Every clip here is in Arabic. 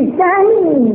بشيء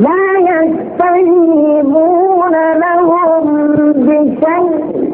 لا يستجيبون لهم بشيء.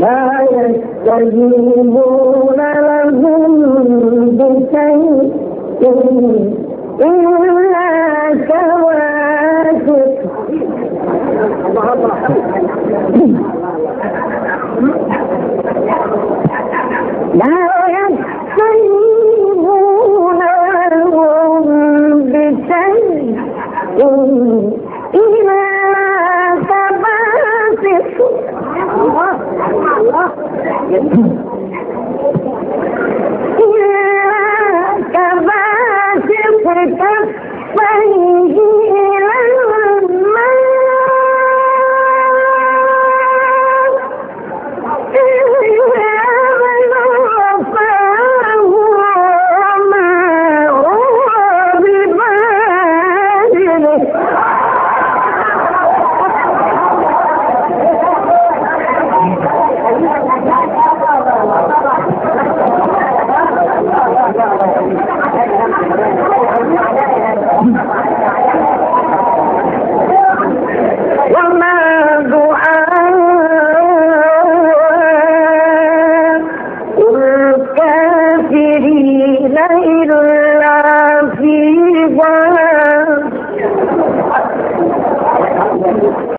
لا يستجيبون لهم بشيء إلا كواكب Okay.